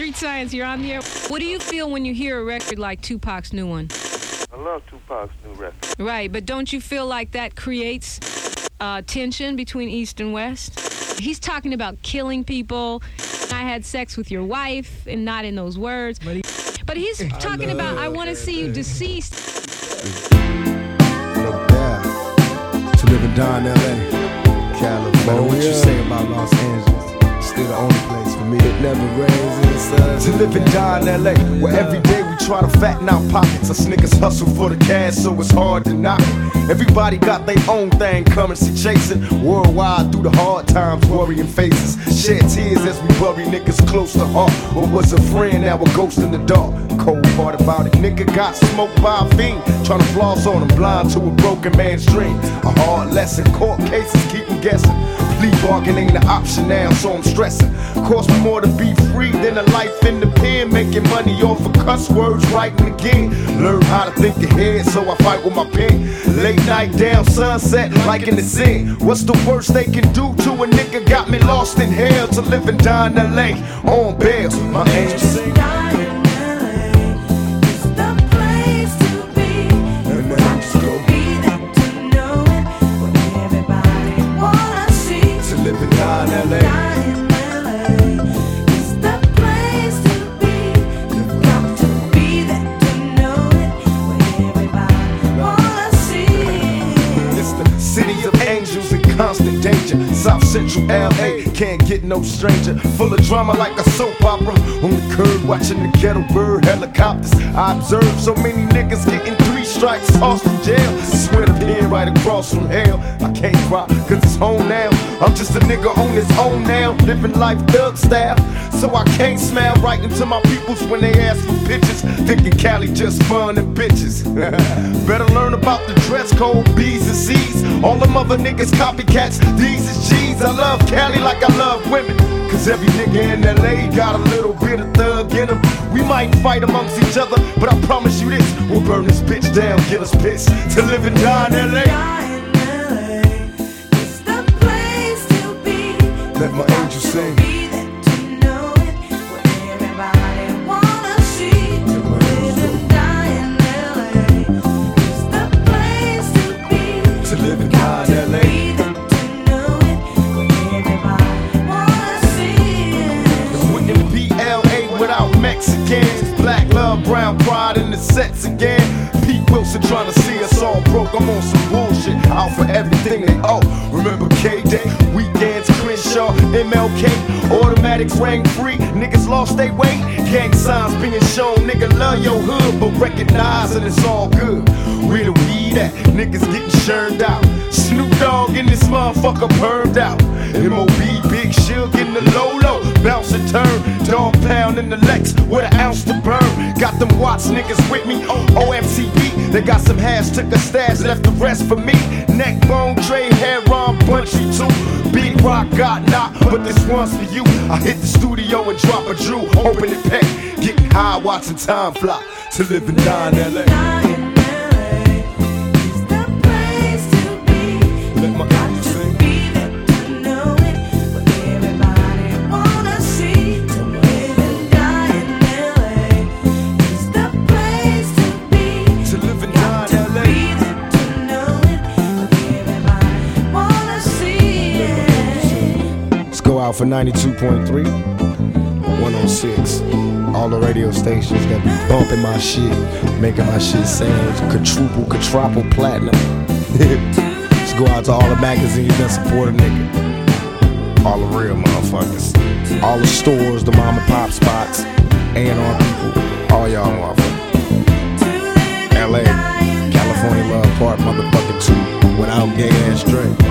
Street Science, you're on the air. What do you feel when you hear a record like Tupac's new one? I love Tupac's new record. Right, but don't you feel like that creates uh, tension between East and West? He's talking about killing people. I had sex with your wife, and not in those words. But, he, but he's talking about, I want to see you deceased. No doubt. To live and die in LA, California. What you say about Los Angeles? Still the only place for me. It never rains in the sun. To live and die in LA, where every day we try to fatten our pockets. Us niggas hustle for the cash, so it's hard to knock. Everybody got their own thing coming, see chasing worldwide through the hard times, worrying faces. Shed tears as we bury niggas close to heart. What was a friend, now a ghost in the dark. Cold part about it, nigga got smoked by a fiend. Trying to floss on him, blind to a broken man's dream. A hard lesson, court cases keep him guessing. Plea bargain ain't an option now, so I'm stressing. Cost me more to be free than a life in the pen. Making money off of cuss words, writing again. Learn how to think ahead, so I fight with my pen. Late night down sunset, like in the sin. What's the worst they can do to a nigga? Got me lost in hell to live and die in LA on bail. My angels in LA. South Central LA can't get no stranger. Full of drama like a soap opera. On the curb watching the ghetto bird helicopters. I observe so many niggas getting three strikes, tossed from jail. Right across from hell. I can't cry cause it's home now. I'm just a nigga on his own now. Living life thug style. So I can't smile right into my peoples when they ask for pictures. Thinking Cali just fun and bitches. Better learn about the dress code, B's and C's. All them other niggas copycats, these is G's. I love Cali like I love women. Cause every nigga in LA got a little bit of thug in him. We might fight amongst each other, but I promise you this we'll burn this bitch down, get us pissed to live and die in LA. Let my angel sing. In the sets again. Pete Wilson trying to see us all broke. I'm on some bullshit. Out for everything they owe. Remember K Day, weekends, Crenshaw, MLK, automatics rang free. Niggas lost their weight. Gang signs being shown. Nigga love your hood, but recognize that it's all good. Where the weed at? Niggas getting churned out. Snoop Dogg in this motherfucker permed out. MOB, Big Shug in the low low. Bounce and turn. Dog pound in the Lex with an ounce. Got them Watts niggas with me. OMCB. They got some hash, took a stash, left the rest for me. Neck bone, tray, hair on, punchy too. Big rock got not, but this one's for you. I hit the studio and drop a Drew, open it pack. Getting high, watching time fly. To live and die in LA. For 92.3, 106. All the radio stations that be bumping my shit, making my shit sound quadruple, quadruple platinum. Let's go out to all the magazines that support a nigga. All the real motherfuckers. All the stores, the mom and pop spots, A&R people. All y'all motherfuckers. LA, California Love Park, motherfucking two, without gay ass.